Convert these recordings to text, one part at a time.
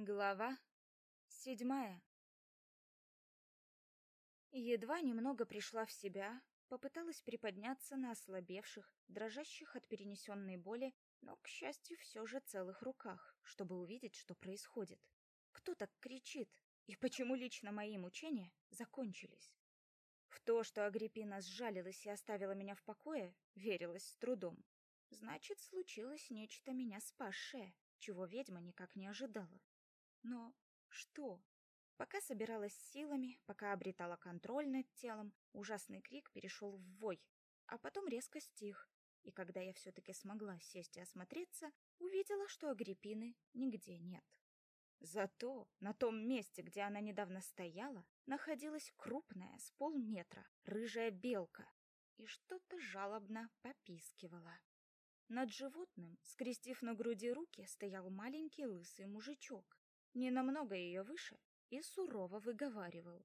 Глава седьмая Едва немного пришла в себя, попыталась приподняться на ослабевших, дрожащих от перенесенной боли, но, к счастью, все же целых руках, чтобы увидеть, что происходит. Кто так кричит? И почему лично мои мучения закончились? В то, что Агриппина сжалилась и оставила меня в покое, верилось с трудом. Значит, случилось нечто меня спасшее, чего ведьма никак не ожидала. Но что? Пока собиралась силами, пока обретала контроль над телом, ужасный крик перешел в вой, а потом резко стих. И когда я все-таки смогла сесть и осмотреться, увидела, что Агриппины нигде нет. Зато на том месте, где она недавно стояла, находилась крупная, с полметра, рыжая белка, и что-то жалобно попискивала. Над животным, скрестив на груди руки, стоял маленький лысый мужичок, не намного ее выше, и сурово выговаривал.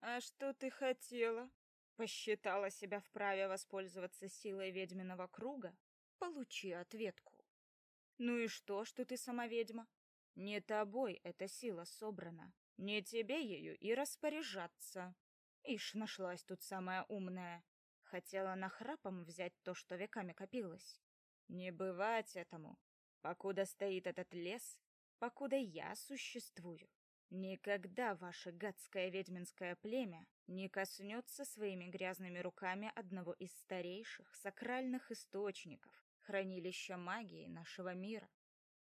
«А что ты хотела? Посчитала себя вправе воспользоваться силой ведьминого круга? Получи ответку. Ну и что, что ты сама ведьма? Не тобой эта сила собрана, не тебе ею и распоряжаться. Ишь, нашлась тут самая умная. Хотела нахрапом взять то, что веками копилось. Не бывать этому. Покуда стоит этот лес, покуда я существую, никогда ваше гадское ведьминское племя не коснется своими грязными руками одного из старейших сакральных источников, хранилища магии нашего мира.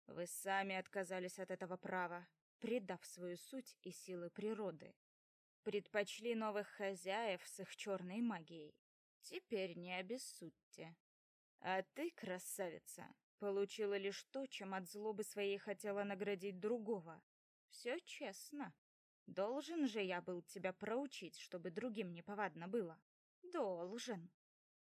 Вы сами отказались от этого права, предав свою суть и силы природы. Предпочли новых хозяев с их черной магией. Теперь не обессудьте. А ты, красавица, получила лишь то, чем от злобы своей хотела наградить другого. Все честно. Должен же я был тебя проучить, чтобы другим не повадно было. Должен.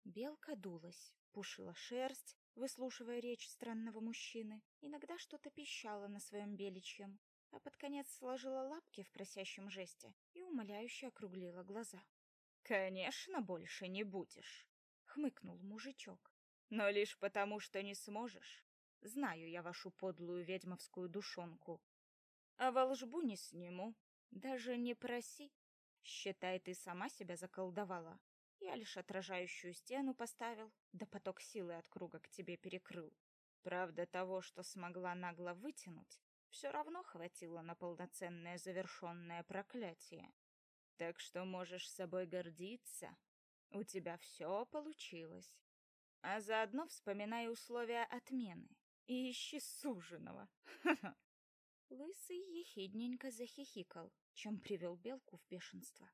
Белка дулась, пушила шерсть, выслушивая речь странного мужчины, иногда что-то пищала на своем беличьем, а под конец сложила лапки в просящем жесте и умоляюще округлила глаза. «Конечно, больше не будешь», — хмыкнул мужичок. Но лишь потому, что не сможешь. Знаю я вашу подлую ведьмовскую душонку. А волжбу не сниму. Даже не проси. Считай, ты сама себя заколдовала. Я лишь отражающую стену поставил, да поток силы от круга к тебе перекрыл. Правда, того, что смогла нагло вытянуть, все равно хватило на полноценное завершенное проклятие. Так что можешь собой гордиться. У тебя все получилось а заодно вспоминай условия отмены и ищи суженого. Лысый ехидненько захихикал, чем привел белку в бешенство.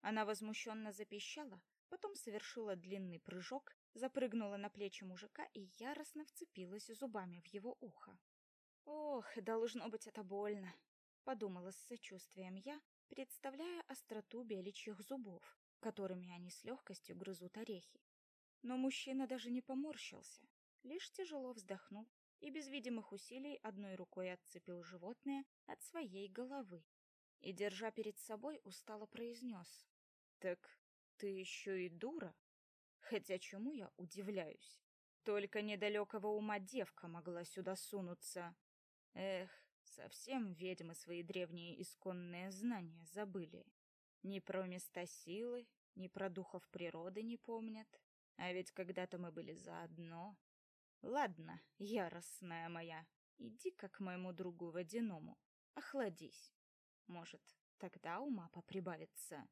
Она возмущенно запищала, потом совершила длинный прыжок, запрыгнула на плечи мужика и яростно вцепилась зубами в его ухо. «Ох, должно быть это больно», — подумала с сочувствием я, представляя остроту беличьих зубов, которыми они с легкостью грызут орехи. Но мужчина даже не поморщился, лишь тяжело вздохнул и без видимых усилий одной рукой отцепил животное от своей головы и, держа перед собой, устало произнес. «Так ты еще и дура? Хотя чему я удивляюсь? Только недалекого ума девка могла сюда сунуться. Эх, совсем ведьмы свои древние исконные знания забыли. Ни про места силы, ни про духов природы не помнят. А ведь когда-то мы были заодно. Ладно, яростная моя, иди как моему другу водяному, охладись. Может, тогда ума поприбавится.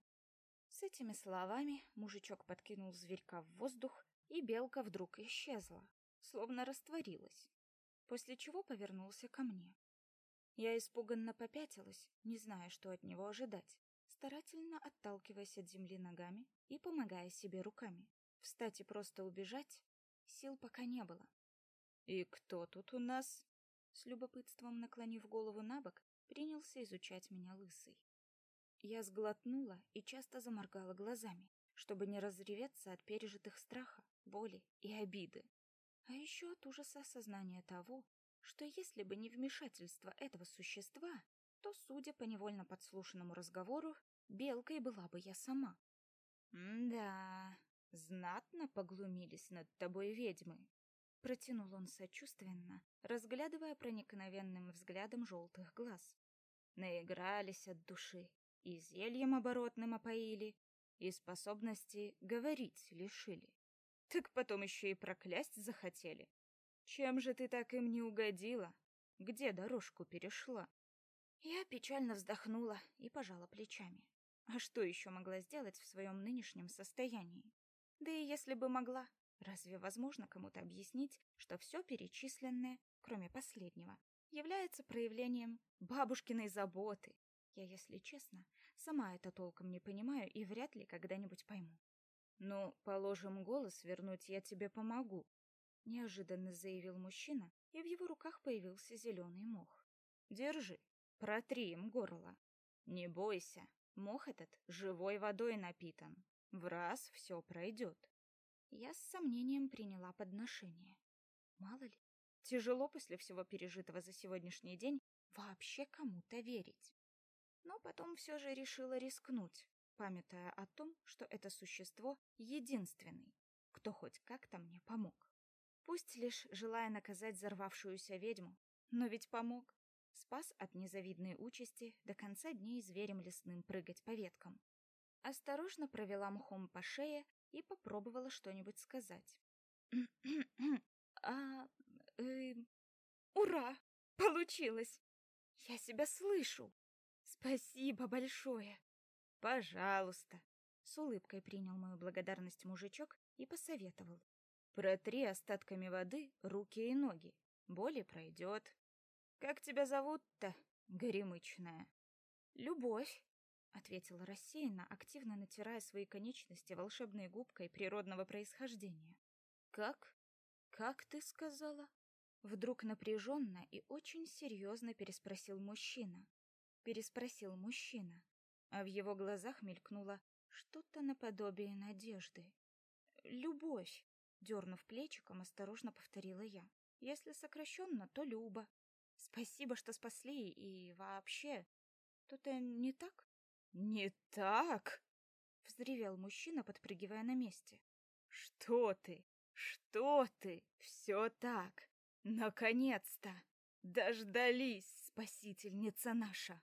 С этими словами мужичок подкинул зверька в воздух, и белка вдруг исчезла, словно растворилась, после чего повернулся ко мне. Я испуганно попятилась, не зная, что от него ожидать, старательно отталкиваясь от земли ногами и помогая себе руками. Встать и просто убежать сил пока не было. «И кто тут у нас?» С любопытством наклонив голову на бок, принялся изучать меня лысый. Я сглотнула и часто заморгала глазами, чтобы не разреветься от пережитых страха, боли и обиды. А еще от ужаса осознания того, что если бы не вмешательство этого существа, то, судя по невольно подслушанному разговору, белкой была бы я сама. М-да, Знатно поглумились над тобой ведьмы. Протянул он сочувственно, разглядывая проникновенным взглядом желтых глаз. Наигрались от души, и зельем оборотным опоили, и способности говорить лишили. Так потом еще и проклясть захотели. Чем же ты так им не угодила? Где дорожку перешла? Я печально вздохнула и пожала плечами. А что еще могла сделать в своем нынешнем состоянии? Да и если бы могла, разве возможно кому-то объяснить, что все перечисленное, кроме последнего, является проявлением бабушкиной заботы? Я, если честно, сама это толком не понимаю и вряд ли когда-нибудь пойму. «Ну, положим, голос вернуть я тебе помогу», — неожиданно заявил мужчина, и в его руках появился зеленый мох. «Держи, протри им горло. Не бойся, мох этот живой водой напитан. В раз все пройдет». Я с сомнением приняла подношение. Мало ли, тяжело после всего пережитого за сегодняшний день вообще кому-то верить. Но потом все же решила рискнуть, памятая о том, что это существо единственный, кто хоть как-то мне помог. Пусть лишь желая наказать взорвавшуюся ведьму, но ведь помог. Спас от незавидной участи до конца дней зверем лесным прыгать по веткам. Осторожно провела мхом по шее и попробовала что-нибудь сказать. а... Э, ура! Получилось! Я себя слышу! Спасибо большое! Пожалуйста. С улыбкой принял мою благодарность мужичок и посоветовал. Протри остатками воды руки и ноги. Боли пройдет. Как тебя зовут-то, горемычная? Любовь, ответила рассеянно, активно натирая свои конечности волшебной губкой природного происхождения. Как? Как ты сказала? Вдруг напряженно и очень серьезно переспросил мужчина. Переспросил мужчина а в его глазах мелькнуло что-то наподобие надежды. «Любовь!» — дернув плечиком, осторожно повторила я. «Если сокращенно, то Люба. Спасибо, что спасли, и вообще... Что-то не так?» «Не так!» — взревел мужчина, подпрыгивая на месте. «Что ты? Что ты? Все так! Наконец-то! Дождались, спасительница наша!»